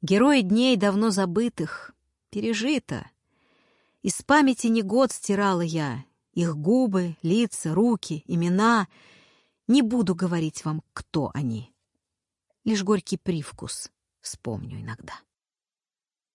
Герои дней давно забытых, пережито. Из памяти не год стирала я, их губы, лица, руки, имена. Не буду говорить вам, кто они. Лишь горький привкус вспомню иногда.